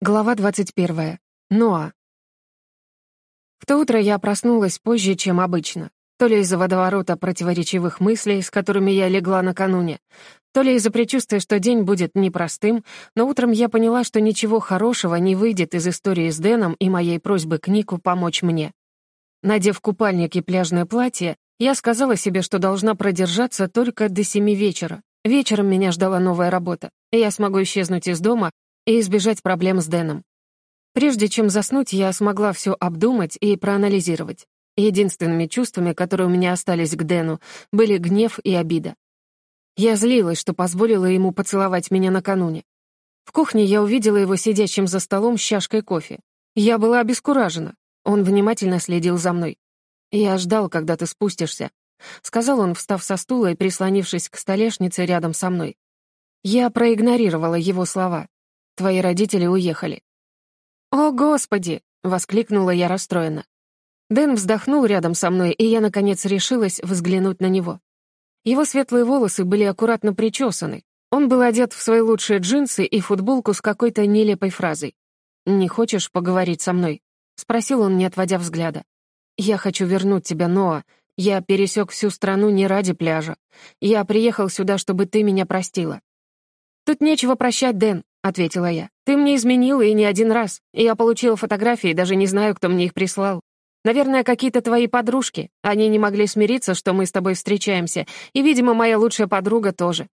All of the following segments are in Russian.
Глава 21. Ноа. В то утро я проснулась позже, чем обычно. То ли из-за водоворота противоречивых мыслей, с которыми я легла накануне, то ли из-за предчувствия, что день будет непростым, но утром я поняла, что ничего хорошего не выйдет из истории с Дэном и моей просьбы к Нику помочь мне. Надев купальник и пляжное платье, я сказала себе, что должна продержаться только до семи вечера. Вечером меня ждала новая работа, и я смогу исчезнуть из дома и избежать проблем с Дэном. Прежде чем заснуть, я смогла все обдумать и проанализировать. Единственными чувствами, которые у меня остались к Дэну, были гнев и обида. Я злилась, что позволила ему поцеловать меня накануне. В кухне я увидела его сидящим за столом с чашкой кофе. Я была обескуражена. Он внимательно следил за мной. «Я ждал, когда ты спустишься», — сказал он, встав со стула и прислонившись к столешнице рядом со мной. Я проигнорировала его слова. Твои родители уехали». «О, Господи!» — воскликнула я расстроенно. Дэн вздохнул рядом со мной, и я, наконец, решилась взглянуть на него. Его светлые волосы были аккуратно причесаны. Он был одет в свои лучшие джинсы и футболку с какой-то нелепой фразой. «Не хочешь поговорить со мной?» — спросил он, не отводя взгляда. «Я хочу вернуть тебя, Ноа. Я пересек всю страну не ради пляжа. Я приехал сюда, чтобы ты меня простила». «Тут нечего прощать, Дэн. — ответила я. «Ты мне изменила и не один раз. Я получила фотографии, даже не знаю, кто мне их прислал. Наверное, какие-то твои подружки. Они не могли смириться, что мы с тобой встречаемся, и, видимо, моя лучшая подруга тоже».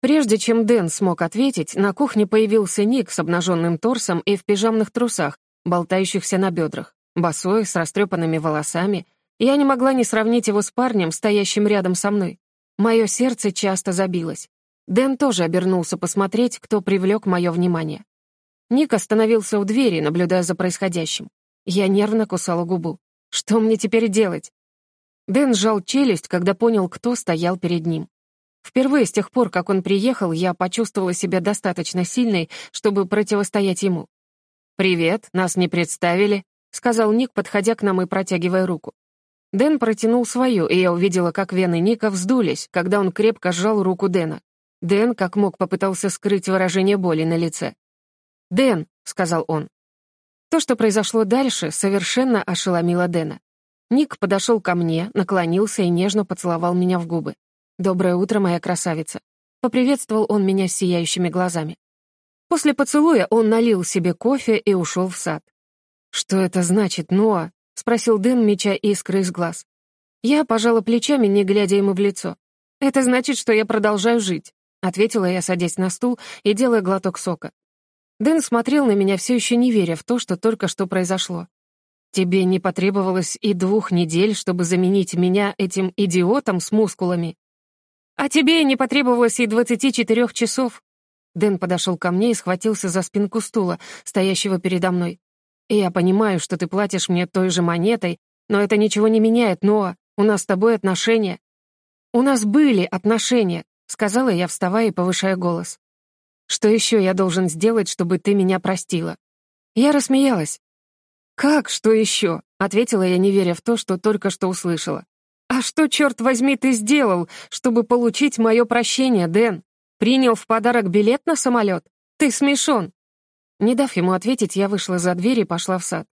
Прежде чем Дэн смог ответить, на кухне появился Ник с обнаженным торсом и в пижамных трусах, болтающихся на бедрах, босой, с растрепанными волосами. Я не могла не сравнить его с парнем, стоящим рядом со мной. Мое сердце часто забилось. Дэн тоже обернулся посмотреть, кто привлек мое внимание. Ник остановился у двери, наблюдая за происходящим. Я нервно кусала губу. Что мне теперь делать? Дэн сжал челюсть, когда понял, кто стоял перед ним. Впервые с тех пор, как он приехал, я почувствовала себя достаточно сильной, чтобы противостоять ему. «Привет, нас не представили», — сказал Ник, подходя к нам и протягивая руку. Дэн протянул свою, и я увидела, как вены Ника вздулись, когда он крепко сжал руку Дэна. Дэн как мог попытался скрыть выражение боли на лице. «Дэн», — сказал он. То, что произошло дальше, совершенно ошеломило Дэна. Ник подошел ко мне, наклонился и нежно поцеловал меня в губы. «Доброе утро, моя красавица». Поприветствовал он меня сияющими глазами. После поцелуя он налил себе кофе и ушел в сад. «Что это значит, Ноа?» — спросил Дэн, меча искры из глаз. Я пожала плечами, не глядя ему в лицо. «Это значит, что я продолжаю жить. — ответила я, садясь на стул и делая глоток сока. Дэн смотрел на меня, все еще не веря в то, что только что произошло. «Тебе не потребовалось и двух недель, чтобы заменить меня этим идиотом с мускулами?» «А тебе не потребовалось и двадцати четырех часов». Дэн подошел ко мне и схватился за спинку стула, стоящего передо мной. «Я понимаю, что ты платишь мне той же монетой, но это ничего не меняет, Ноа. У нас с тобой отношения». «У нас были отношения», — сказала я, вставая и повышая голос. «Что еще я должен сделать, чтобы ты меня простила?» Я рассмеялась. «Как, что еще?» — ответила я, не веря в то, что только что услышала. «А что, черт возьми, ты сделал, чтобы получить мое прощение, Дэн? Принял в подарок билет на самолет? Ты смешон!» Не дав ему ответить, я вышла за дверь и пошла в сад.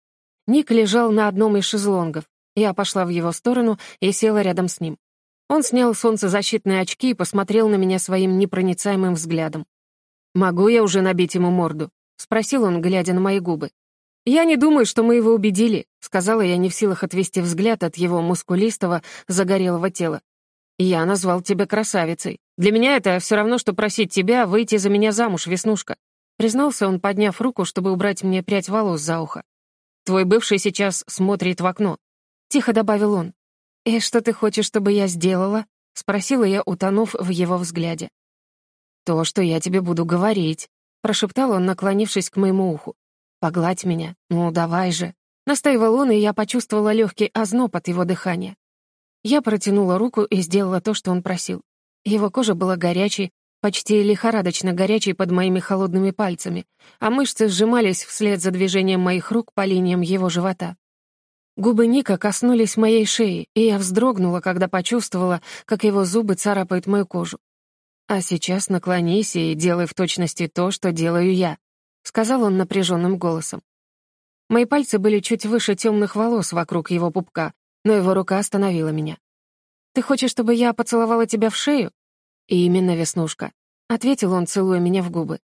Ник лежал на одном из шезлонгов. Я пошла в его сторону и села рядом с ним. Он снял солнцезащитные очки и посмотрел на меня своим непроницаемым взглядом. «Могу я уже набить ему морду?» — спросил он, глядя на мои губы. «Я не думаю, что мы его убедили», — сказала я, не в силах отвести взгляд от его мускулистого, загорелого тела. «Я назвал тебя красавицей. Для меня это все равно, что просить тебя выйти за меня замуж, Веснушка», — признался он, подняв руку, чтобы убрать мне прядь волос за ухо. «Твой бывший сейчас смотрит в окно», — тихо добавил он. «И что ты хочешь, чтобы я сделала?» — спросила я, утонув в его взгляде. «То, что я тебе буду говорить», — прошептал он, наклонившись к моему уху. «Погладь меня, ну давай же». Настаивал он, и я почувствовала легкий озноб от его дыхания. Я протянула руку и сделала то, что он просил. Его кожа была горячей, почти лихорадочно горячей под моими холодными пальцами, а мышцы сжимались вслед за движением моих рук по линиям его живота. Губы Ника коснулись моей шеи, и я вздрогнула, когда почувствовала, как его зубы царапают мою кожу. А сейчас наклонись и делай в точности то, что делаю я. — сказал он напряженным голосом. Мои пальцы были чуть выше темных волос вокруг его пупка, но его рука остановила меня. «Ты хочешь, чтобы я поцеловала тебя в шею?» «И именно, Веснушка», — ответил он, целуя меня в губы.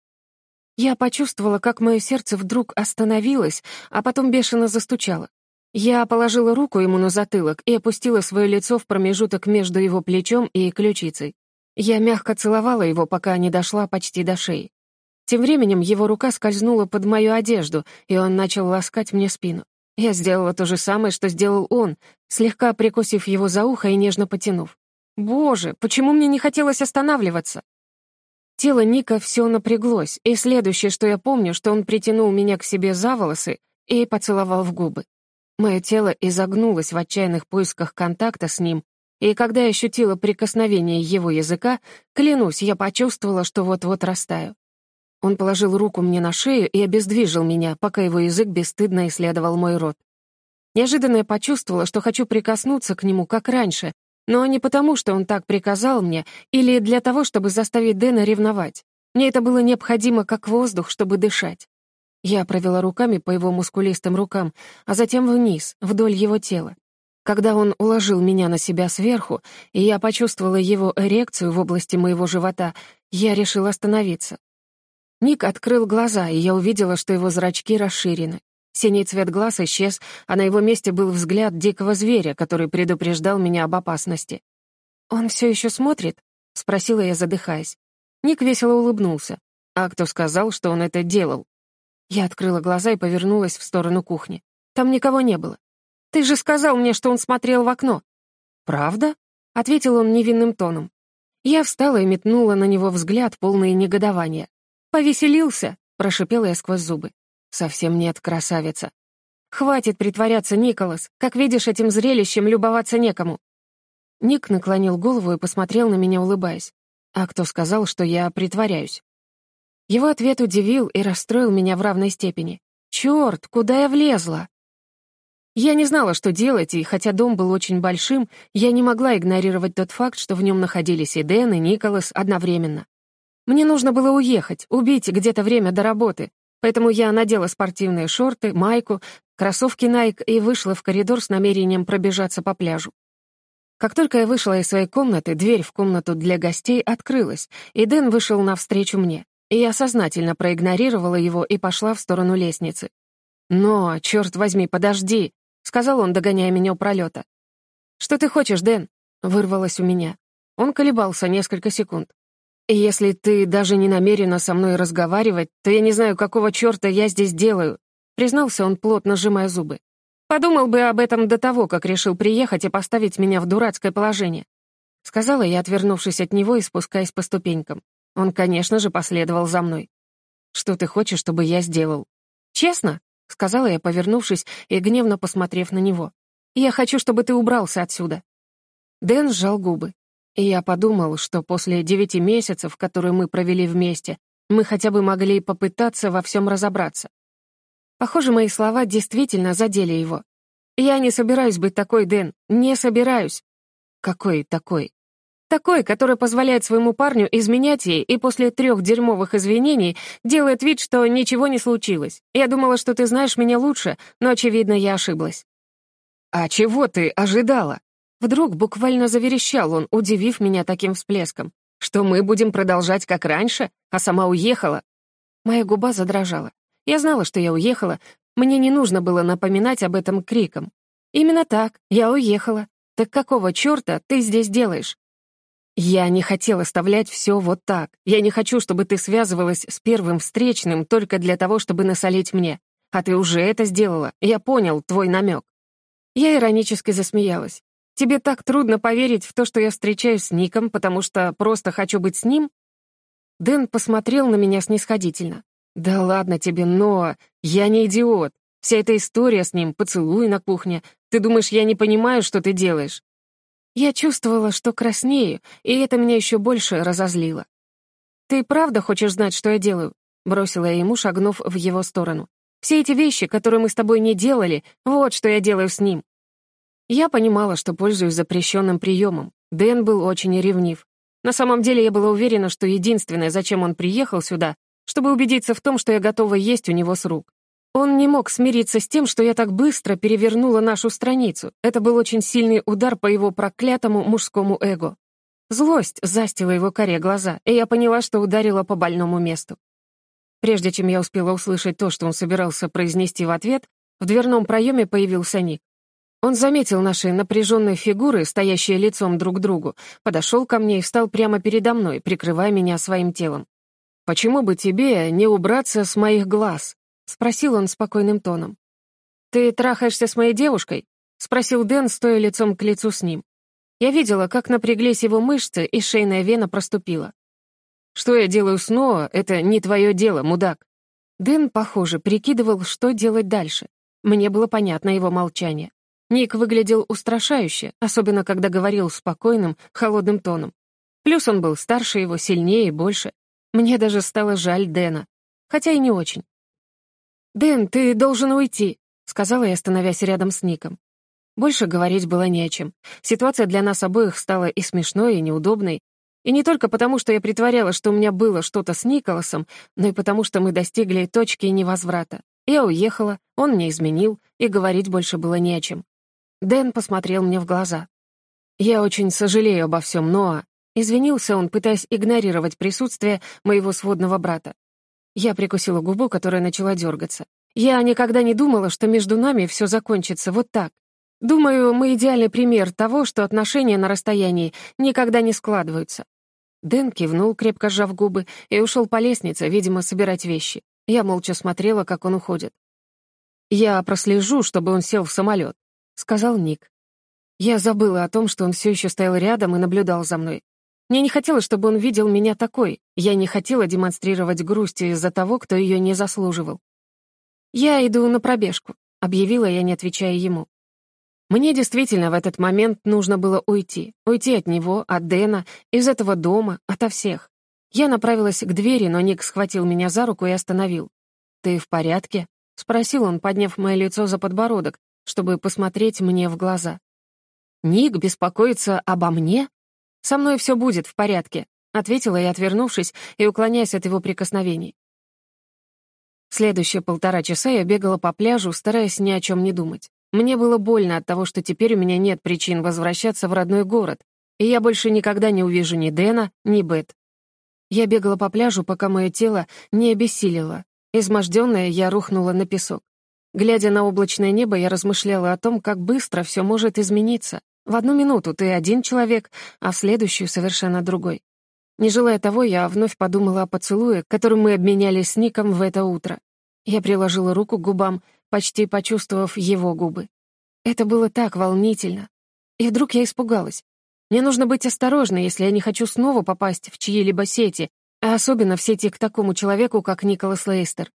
Я почувствовала, как мое сердце вдруг остановилось, а потом бешено застучало. Я положила руку ему на затылок и опустила свое лицо в промежуток между его плечом и ключицей. Я мягко целовала его, пока не дошла почти до шеи. Тем временем его рука скользнула под мою одежду, и он начал ласкать мне спину. Я сделала то же самое, что сделал он, слегка прикусив его за ухо и нежно потянув. Боже, почему мне не хотелось останавливаться? Тело Ника все напряглось, и следующее, что я помню, что он притянул меня к себе за волосы и поцеловал в губы. Мое тело изогнулось в отчаянных поисках контакта с ним, и когда я ощутила прикосновение его языка, клянусь, я почувствовала, что вот-вот растаю. Он положил руку мне на шею и обездвижил меня, пока его язык бесстыдно исследовал мой рот. Неожиданно я почувствовала, что хочу прикоснуться к нему, как раньше, но не потому, что он так приказал мне, или для того, чтобы заставить Дэна ревновать. Мне это было необходимо как воздух, чтобы дышать. Я провела руками по его мускулистым рукам, а затем вниз, вдоль его тела. Когда он уложил меня на себя сверху, и я почувствовала его эрекцию в области моего живота, я решила остановиться. Ник открыл глаза, и я увидела, что его зрачки расширены. Синий цвет глаз исчез, а на его месте был взгляд дикого зверя, который предупреждал меня об опасности. «Он все еще смотрит?» — спросила я, задыхаясь. Ник весело улыбнулся. «А кто сказал, что он это делал?» Я открыла глаза и повернулась в сторону кухни. Там никого не было. «Ты же сказал мне, что он смотрел в окно». «Правда?» — ответил он невинным тоном. Я встала и метнула на него взгляд, полный негодования. «Повеселился?» — прошипела я сквозь зубы. «Совсем нет, красавица». «Хватит притворяться, Николас. Как видишь, этим зрелищем любоваться некому». Ник наклонил голову и посмотрел на меня, улыбаясь. «А кто сказал, что я притворяюсь?» Его ответ удивил и расстроил меня в равной степени. «Чёрт, куда я влезла?» Я не знала, что делать, и хотя дом был очень большим, я не могла игнорировать тот факт, что в нем находились и Дэн, и Николас одновременно. Мне нужно было уехать, убить где-то время до работы, поэтому я надела спортивные шорты, майку, кроссовки Nike и вышла в коридор с намерением пробежаться по пляжу. Как только я вышла из своей комнаты, дверь в комнату для гостей открылась, и Дэн вышел навстречу мне я сознательно проигнорировала его и пошла в сторону лестницы. «Но, черт возьми, подожди!» — сказал он, догоняя меня у пролета. «Что ты хочешь, Дэн?» — вырвалось у меня. Он колебался несколько секунд. «Если ты даже не намерена со мной разговаривать, то я не знаю, какого черта я здесь делаю», — признался он, плотно сжимая зубы. «Подумал бы об этом до того, как решил приехать и поставить меня в дурацкое положение», — сказала я, отвернувшись от него и спускаясь по ступенькам. Он, конечно же, последовал за мной. «Что ты хочешь, чтобы я сделал?» «Честно?» — сказала я, повернувшись и гневно посмотрев на него. «Я хочу, чтобы ты убрался отсюда». Дэн сжал губы. И я подумал, что после девяти месяцев, которые мы провели вместе, мы хотя бы могли попытаться во всем разобраться. Похоже, мои слова действительно задели его. «Я не собираюсь быть такой, Дэн, не собираюсь». «Какой такой?» Такой, который позволяет своему парню изменять ей и после трех дерьмовых извинений делает вид, что ничего не случилось. Я думала, что ты знаешь меня лучше, но, очевидно, я ошиблась». «А чего ты ожидала?» Вдруг буквально заверещал он, удивив меня таким всплеском. «Что мы будем продолжать как раньше, а сама уехала?» Моя губа задрожала. Я знала, что я уехала. Мне не нужно было напоминать об этом криком. «Именно так, я уехала. Так какого черта ты здесь делаешь?» «Я не хотел оставлять все вот так. Я не хочу, чтобы ты связывалась с первым встречным только для того, чтобы насолить мне. А ты уже это сделала. Я понял твой намек». Я иронически засмеялась. «Тебе так трудно поверить в то, что я встречаюсь с Ником, потому что просто хочу быть с ним?» Дэн посмотрел на меня снисходительно. «Да ладно тебе, но я не идиот. Вся эта история с ним, поцелуй на кухне. Ты думаешь, я не понимаю, что ты делаешь? Я чувствовала, что краснею, и это меня еще больше разозлило. «Ты правда хочешь знать, что я делаю?» — бросила я ему, шагнув в его сторону. «Все эти вещи, которые мы с тобой не делали, вот что я делаю с ним». Я понимала, что пользуюсь запрещенным приемом. Дэн был очень ревнив. На самом деле я была уверена, что единственное, зачем он приехал сюда, чтобы убедиться в том, что я готова есть у него с рук. Он не мог смириться с тем, что я так быстро перевернула нашу страницу. Это был очень сильный удар по его проклятому мужскому эго. Злость застила его коре глаза, и я поняла, что ударила по больному месту. Прежде чем я успела услышать то, что он собирался произнести в ответ, в дверном проеме появился Ник. Он заметил наши напряженные фигуры, стоящие лицом друг к другу, подошел ко мне и встал прямо передо мной, прикрывая меня своим телом. «Почему бы тебе не убраться с моих глаз?» — спросил он спокойным тоном. «Ты трахаешься с моей девушкой?» — спросил Дэн, стоя лицом к лицу с ним. Я видела, как напряглись его мышцы, и шейная вена проступила. «Что я делаю снова, это не твое дело, мудак». Дэн, похоже, прикидывал, что делать дальше. Мне было понятно его молчание. Ник выглядел устрашающе, особенно когда говорил спокойным, холодным тоном. Плюс он был старше его, сильнее и больше. Мне даже стало жаль Дэна. Хотя и не очень. «Дэн, ты должен уйти», — сказала я, становясь рядом с Ником. Больше говорить было не о чем. Ситуация для нас обоих стала и смешной, и неудобной. И не только потому, что я притворяла, что у меня было что-то с Николасом, но и потому, что мы достигли точки невозврата. Я уехала, он мне изменил, и говорить больше было не о чем. Дэн посмотрел мне в глаза. «Я очень сожалею обо всем, Ноа», — извинился он, пытаясь игнорировать присутствие моего сводного брата. Я прикусила губу, которая начала дергаться. Я никогда не думала, что между нами все закончится вот так. Думаю, мы идеальный пример того, что отношения на расстоянии никогда не складываются. Дэн кивнул, крепко сжав губы, и ушел по лестнице, видимо, собирать вещи. Я молча смотрела, как он уходит. «Я прослежу, чтобы он сел в самолет», — сказал Ник. Я забыла о том, что он все еще стоял рядом и наблюдал за мной. Мне не хотелось, чтобы он видел меня такой. Я не хотела демонстрировать грусть из-за того, кто ее не заслуживал. «Я иду на пробежку», — объявила я, не отвечая ему. Мне действительно в этот момент нужно было уйти. Уйти от него, от Дэна, из этого дома, ото всех. Я направилась к двери, но Ник схватил меня за руку и остановил. «Ты в порядке?» — спросил он, подняв мое лицо за подбородок, чтобы посмотреть мне в глаза. «Ник беспокоится обо мне?» «Со мной все будет в порядке», — ответила я, отвернувшись и уклоняясь от его прикосновений. Следующие полтора часа я бегала по пляжу, стараясь ни о чем не думать. Мне было больно от того, что теперь у меня нет причин возвращаться в родной город, и я больше никогда не увижу ни Дэна, ни Бет. Я бегала по пляжу, пока мое тело не обессилило. Изможденная, я рухнула на песок. Глядя на облачное небо, я размышляла о том, как быстро все может измениться. В одну минуту ты один человек, а в следующую совершенно другой. Не желая того, я вновь подумала о поцелуе, которым мы обменялись с Ником в это утро. Я приложила руку к губам, почти почувствовав его губы. Это было так волнительно. И вдруг я испугалась. Мне нужно быть осторожной, если я не хочу снова попасть в чьи-либо сети, а особенно в сети к такому человеку, как Николас Лейстер.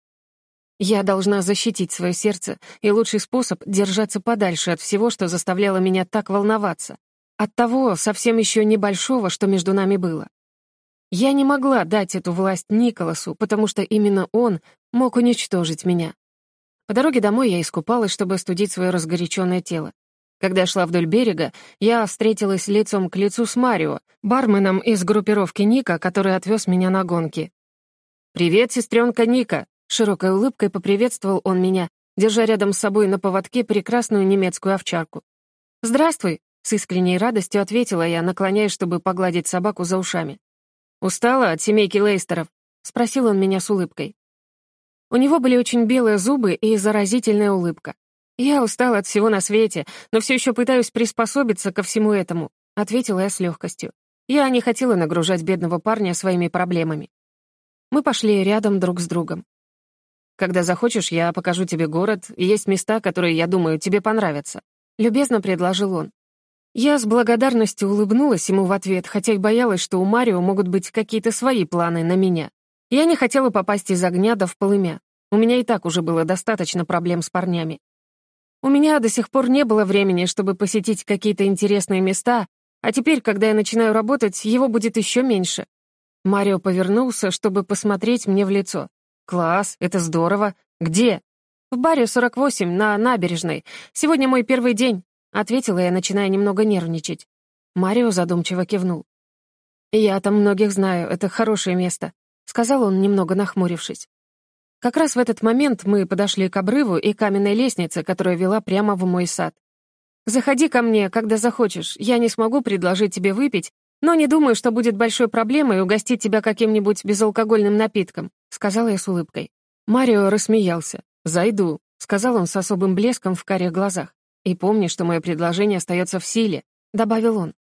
Я должна защитить свое сердце, и лучший способ — держаться подальше от всего, что заставляло меня так волноваться. От того совсем еще небольшого, что между нами было. Я не могла дать эту власть Николасу, потому что именно он мог уничтожить меня. По дороге домой я искупалась, чтобы остудить свое разгоряченное тело. Когда шла вдоль берега, я встретилась лицом к лицу с Марио, барменом из группировки Ника, который отвез меня на гонки. «Привет, сестренка Ника!» Широкой улыбкой поприветствовал он меня, держа рядом с собой на поводке прекрасную немецкую овчарку. «Здравствуй!» — с искренней радостью ответила я, наклоняясь, чтобы погладить собаку за ушами. «Устала от семейки Лейстеров?» — спросил он меня с улыбкой. У него были очень белые зубы и заразительная улыбка. «Я устала от всего на свете, но все еще пытаюсь приспособиться ко всему этому», — ответила я с легкостью. Я не хотела нагружать бедного парня своими проблемами. Мы пошли рядом друг с другом. Когда захочешь, я покажу тебе город, и есть места, которые, я думаю, тебе понравятся», — любезно предложил он. Я с благодарностью улыбнулась ему в ответ, хотя и боялась, что у Марио могут быть какие-то свои планы на меня. Я не хотела попасть из огня до в полымя. У меня и так уже было достаточно проблем с парнями. У меня до сих пор не было времени, чтобы посетить какие-то интересные места, а теперь, когда я начинаю работать, его будет еще меньше. Марио повернулся, чтобы посмотреть мне в лицо. «Класс, это здорово. Где?» «В баре 48, на набережной. Сегодня мой первый день», — ответила я, начиная немного нервничать. Марио задумчиво кивнул. «Я там многих знаю, это хорошее место». сказал он, немного нахмурившись. Как раз в этот момент мы подошли к обрыву и каменной лестнице, которая вела прямо в мой сад. «Заходи ко мне, когда захочешь. Я не смогу предложить тебе выпить, но не думаю, что будет большой проблемой угостить тебя каким-нибудь безалкогольным напитком», — сказала я с улыбкой. Марио рассмеялся. «Зайду», — сказал он с особым блеском в карих глазах. «И помни, что мое предложение остается в силе», — добавил он.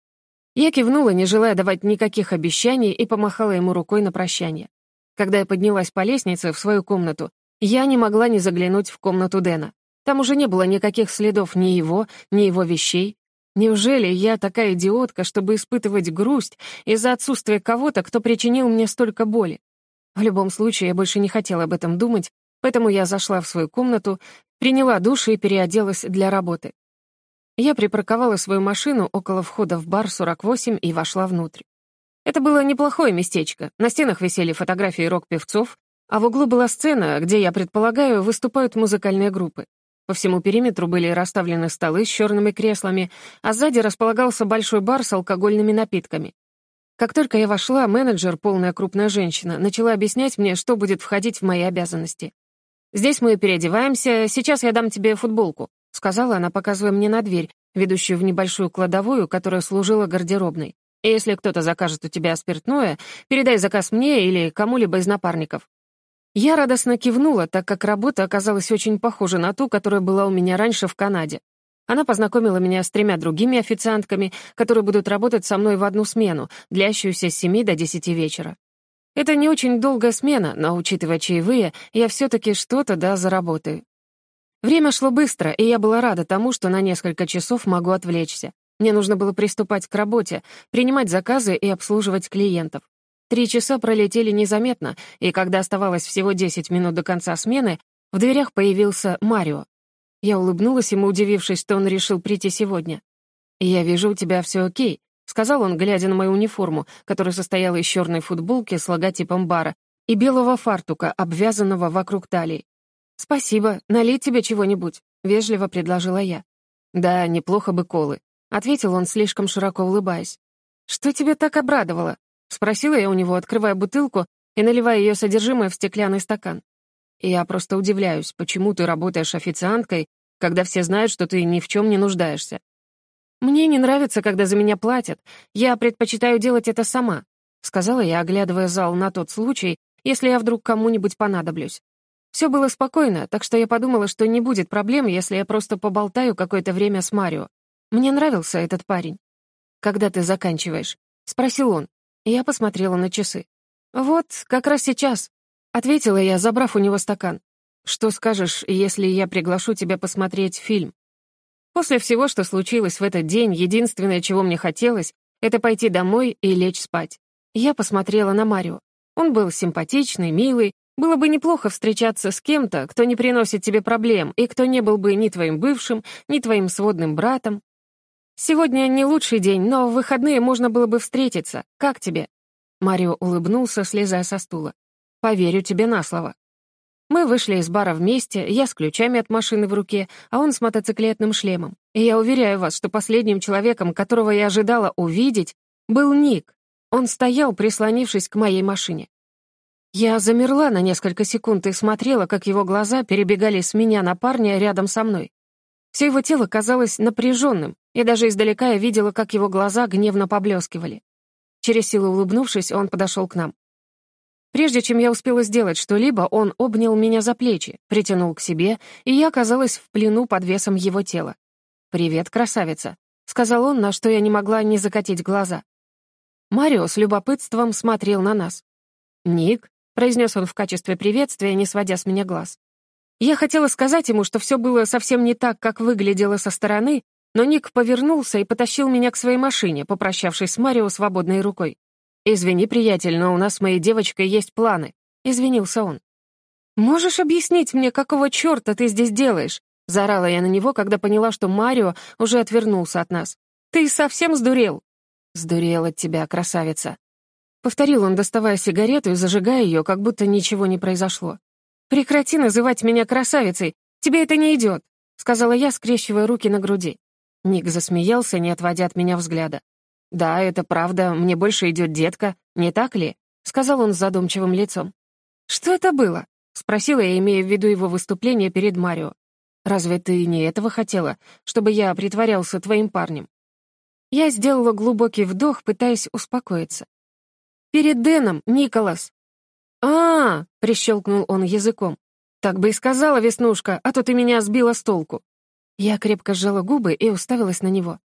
Я кивнула, не желая давать никаких обещаний, и помахала ему рукой на прощание. Когда я поднялась по лестнице в свою комнату, я не могла не заглянуть в комнату Дэна. Там уже не было никаких следов ни его, ни его вещей. Неужели я такая идиотка, чтобы испытывать грусть из-за отсутствия кого-то, кто причинил мне столько боли? В любом случае, я больше не хотела об этом думать, поэтому я зашла в свою комнату, приняла душ и переоделась для работы. Я припарковала свою машину около входа в бар 48 и вошла внутрь. Это было неплохое местечко. На стенах висели фотографии рок-певцов, а в углу была сцена, где, я предполагаю, выступают музыкальные группы. По всему периметру были расставлены столы с черными креслами, а сзади располагался большой бар с алкогольными напитками. Как только я вошла, менеджер, полная крупная женщина, начала объяснять мне, что будет входить в мои обязанности. «Здесь мы переодеваемся, сейчас я дам тебе футболку», сказала она, показывая мне на дверь, ведущую в небольшую кладовую, которая служила гардеробной. Если кто-то закажет у тебя спиртное, передай заказ мне или кому-либо из напарников». Я радостно кивнула, так как работа оказалась очень похожа на ту, которая была у меня раньше в Канаде. Она познакомила меня с тремя другими официантками, которые будут работать со мной в одну смену, длящуюся с 7 до 10 вечера. Это не очень долгая смена, но, учитывая чаевые, я все-таки что-то да заработаю. Время шло быстро, и я была рада тому, что на несколько часов могу отвлечься. Мне нужно было приступать к работе, принимать заказы и обслуживать клиентов. Три часа пролетели незаметно, и когда оставалось всего 10 минут до конца смены, в дверях появился Марио. Я улыбнулась ему, удивившись, что он решил прийти сегодня. «Я вижу, у тебя все окей», — сказал он, глядя на мою униформу, которая состояла из черной футболки с логотипом бара и белого фартука, обвязанного вокруг талии. «Спасибо, налить тебе чего-нибудь», — вежливо предложила я. «Да, неплохо бы колы», — ответил он, слишком широко улыбаясь. «Что тебе так обрадовало?» — спросила я у него, открывая бутылку и наливая ее содержимое в стеклянный стакан. «Я просто удивляюсь, почему ты работаешь официанткой, когда все знают, что ты ни в чем не нуждаешься. Мне не нравится, когда за меня платят. Я предпочитаю делать это сама», — сказала я, оглядывая зал на тот случай, если я вдруг кому-нибудь понадоблюсь. Все было спокойно, так что я подумала, что не будет проблем, если я просто поболтаю какое-то время с Марио. Мне нравился этот парень. «Когда ты заканчиваешь?» — спросил он. Я посмотрела на часы. «Вот, как раз сейчас», — ответила я, забрав у него стакан. «Что скажешь, если я приглашу тебя посмотреть фильм?» После всего, что случилось в этот день, единственное, чего мне хотелось, это пойти домой и лечь спать. Я посмотрела на Марио. Он был симпатичный, милый. Было бы неплохо встречаться с кем-то, кто не приносит тебе проблем и кто не был бы ни твоим бывшим, ни твоим сводным братом. «Сегодня не лучший день, но в выходные можно было бы встретиться. Как тебе?» Марио улыбнулся, слезая со стула. «Поверю тебе на слово». Мы вышли из бара вместе, я с ключами от машины в руке, а он с мотоциклетным шлемом. И я уверяю вас, что последним человеком, которого я ожидала увидеть, был Ник. Он стоял, прислонившись к моей машине. Я замерла на несколько секунд и смотрела, как его глаза перебегали с меня на парня рядом со мной. Все его тело казалось напряженным, и даже издалека я видела, как его глаза гневно поблескивали. Через силу улыбнувшись, он подошел к нам. Прежде чем я успела сделать что-либо, он обнял меня за плечи, притянул к себе, и я оказалась в плену под весом его тела. «Привет, красавица», — сказал он, на что я не могла не закатить глаза. Марио с любопытством смотрел на нас. «Ник», — произнес он в качестве приветствия, не сводя с меня глаз. Я хотела сказать ему, что все было совсем не так, как выглядело со стороны, но Ник повернулся и потащил меня к своей машине, попрощавшись с Марио свободной рукой. «Извини, приятель, но у нас с моей девочкой есть планы», — извинился он. «Можешь объяснить мне, какого черта ты здесь делаешь?» — заорала я на него, когда поняла, что Марио уже отвернулся от нас. «Ты совсем сдурел?» «Сдурел от тебя, красавица», — повторил он, доставая сигарету и зажигая ее, как будто ничего не произошло. «Прекрати называть меня красавицей, тебе это не идет», — сказала я, скрещивая руки на груди. Ник засмеялся, не отводя от меня взгляда. «Да, это правда, мне больше идет детка, не так ли?» — сказал он с задумчивым лицом. «Что это было?» — спросила я, имея в виду его выступление перед Марио. «Разве ты не этого хотела, чтобы я притворялся твоим парнем?» Я сделала глубокий вдох, пытаясь успокоиться. «Перед Дэном, Николас!» «А-а-а!» — прищелкнул он языком. «Так бы и сказала, Веснушка, а то ты меня сбила с толку». Я крепко сжала губы и уставилась на него.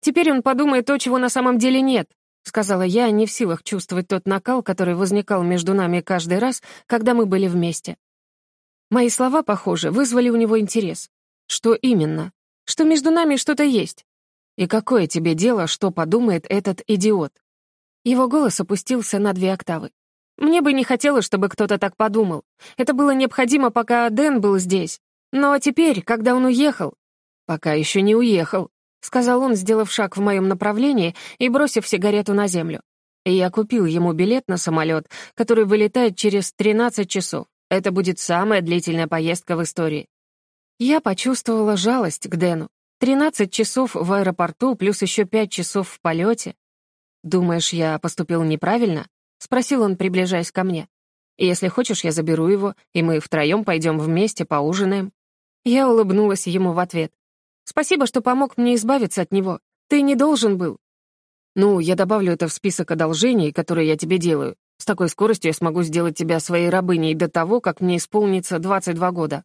«Теперь он подумает то, чего на самом деле нет», — сказала я, не в силах чувствовать тот накал, который возникал между нами каждый раз, когда мы были вместе. Мои слова, похоже, вызвали у него интерес. Что именно? Что между нами что-то есть. И какое тебе дело, что подумает этот идиот? Его голос опустился на две октавы. Мне бы не хотелось, чтобы кто-то так подумал. Это было необходимо, пока Дэн был здесь. Но теперь, когда он уехал... Пока еще не уехал, — сказал он, сделав шаг в моем направлении и бросив сигарету на землю. Я купил ему билет на самолет, который вылетает через 13 часов. Это будет самая длительная поездка в истории. Я почувствовала жалость к Дэну. 13 часов в аэропорту плюс еще 5 часов в полете. «Думаешь, я поступил неправильно?» — спросил он, приближаясь ко мне. «Если хочешь, я заберу его, и мы втроем пойдем вместе поужинаем». Я улыбнулась ему в ответ. Спасибо, что помог мне избавиться от него. Ты не должен был». «Ну, я добавлю это в список одолжений, которые я тебе делаю. С такой скоростью я смогу сделать тебя своей рабыней до того, как мне исполнится 22 года».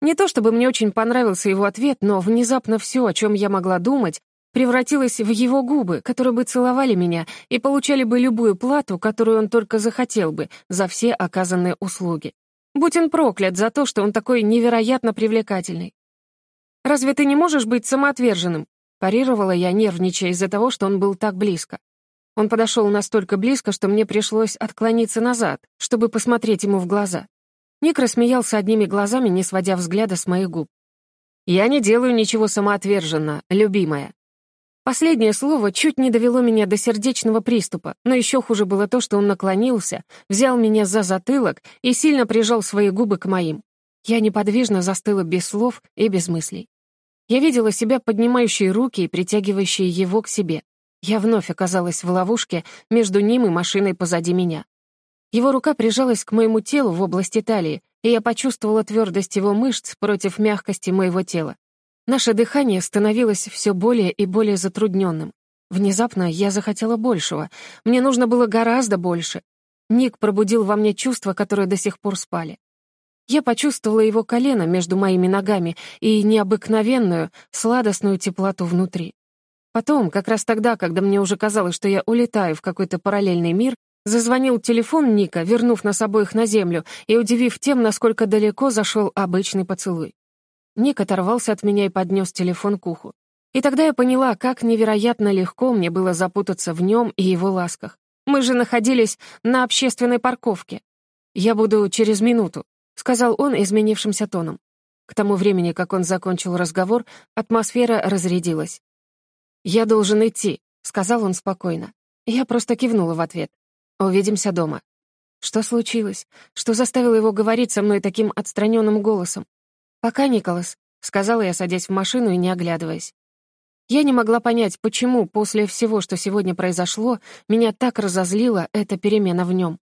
Не то чтобы мне очень понравился его ответ, но внезапно все, о чем я могла думать, превратилось в его губы, которые бы целовали меня и получали бы любую плату, которую он только захотел бы за все оказанные услуги. Будь он проклят за то, что он такой невероятно привлекательный. «Разве ты не можешь быть самоотверженным?» парировала я, нервничая из-за того, что он был так близко. Он подошел настолько близко, что мне пришлось отклониться назад, чтобы посмотреть ему в глаза. Ник рассмеялся одними глазами, не сводя взгляда с моих губ. «Я не делаю ничего самоотверженно, любимая». Последнее слово чуть не довело меня до сердечного приступа, но еще хуже было то, что он наклонился, взял меня за затылок и сильно прижал свои губы к моим. Я неподвижно застыла без слов и без мыслей. Я видела себя поднимающей руки и притягивающей его к себе. Я вновь оказалась в ловушке между ним и машиной позади меня. Его рука прижалась к моему телу в области талии, и я почувствовала твердость его мышц против мягкости моего тела. Наше дыхание становилось все более и более затрудненным. Внезапно я захотела большего. Мне нужно было гораздо больше. Ник пробудил во мне чувства, которые до сих пор спали. Я почувствовала его колено между моими ногами и необыкновенную, сладостную теплоту внутри. Потом, как раз тогда, когда мне уже казалось, что я улетаю в какой-то параллельный мир, зазвонил телефон Ника, вернув нас обоих на землю и удивив тем, насколько далеко зашел обычный поцелуй. Ник оторвался от меня и поднес телефон к уху. И тогда я поняла, как невероятно легко мне было запутаться в нем и его ласках. Мы же находились на общественной парковке. «Я буду через минуту», — сказал он изменившимся тоном. К тому времени, как он закончил разговор, атмосфера разрядилась. «Я должен идти», — сказал он спокойно. Я просто кивнула в ответ. «Увидимся дома». Что случилось? Что заставило его говорить со мной таким отстраненным голосом? «Пока, Николас», — сказала я, садясь в машину и не оглядываясь. Я не могла понять, почему после всего, что сегодня произошло, меня так разозлила эта перемена в нем.